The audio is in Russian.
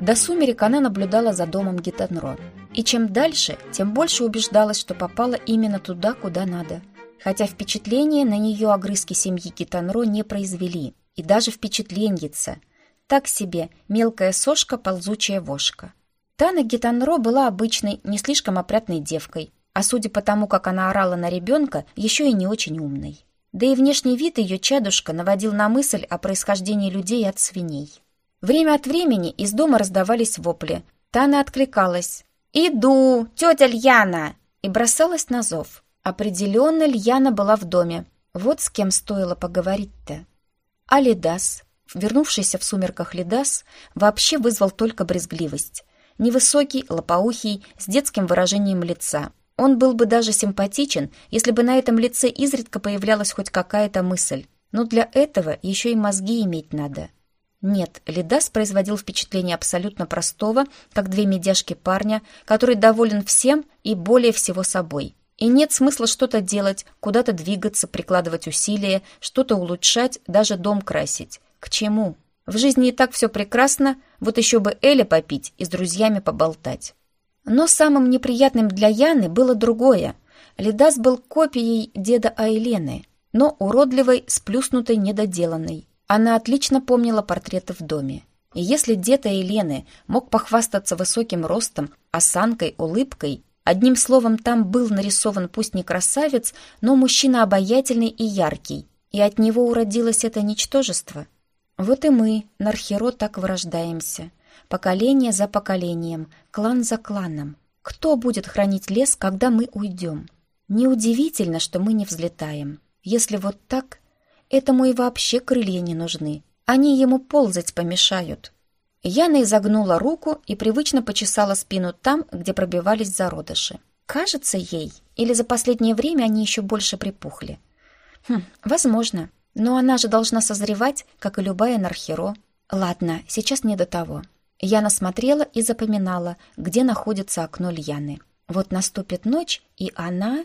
До сумерек она наблюдала за домом Гитанро. И чем дальше, тем больше убеждалась, что попала именно туда, куда надо. Хотя впечатление на нее огрызки семьи Гитанро не произвели. И даже впечатленьица. Так себе мелкая сошка, ползучая вошка. Тана Гитанро была обычной, не слишком опрятной девкой, а судя по тому, как она орала на ребенка, еще и не очень умной. Да и внешний вид ее чадушка наводил на мысль о происхождении людей от свиней. Время от времени из дома раздавались вопли. Тана откликалась «Иду, тетя Льяна!» и бросалась на зов. Определенно Льяна была в доме. Вот с кем стоило поговорить-то. А Лидас, вернувшийся в сумерках Лидас, вообще вызвал только брезгливость. Невысокий, лопоухий, с детским выражением лица. Он был бы даже симпатичен, если бы на этом лице изредка появлялась хоть какая-то мысль. Но для этого еще и мозги иметь надо. Нет, Лидас производил впечатление абсолютно простого, как две медяшки парня, который доволен всем и более всего собой. И нет смысла что-то делать, куда-то двигаться, прикладывать усилия, что-то улучшать, даже дом красить. К чему? В жизни и так все прекрасно, вот еще бы Эля попить и с друзьями поболтать. Но самым неприятным для Яны было другое. Лидас был копией деда Айлены, но уродливой, сплюснутой, недоделанной. Она отлично помнила портреты в доме. И если дед Елены мог похвастаться высоким ростом, осанкой, улыбкой, одним словом, там был нарисован пусть не красавец, но мужчина обаятельный и яркий, и от него уродилось это ничтожество. Вот и мы, Нархеро, так вырождаемся. Поколение за поколением, клан за кланом. Кто будет хранить лес, когда мы уйдем? Неудивительно, что мы не взлетаем. Если вот так, Этому и вообще крылья не нужны. Они ему ползать помешают. Яна изогнула руку и привычно почесала спину там, где пробивались зародыши. Кажется ей, или за последнее время они еще больше припухли. Хм, возможно. Но она же должна созревать, как и любая нархеро. Ладно, сейчас не до того. Яна смотрела и запоминала, где находится окно Льяны. Вот наступит ночь, и она...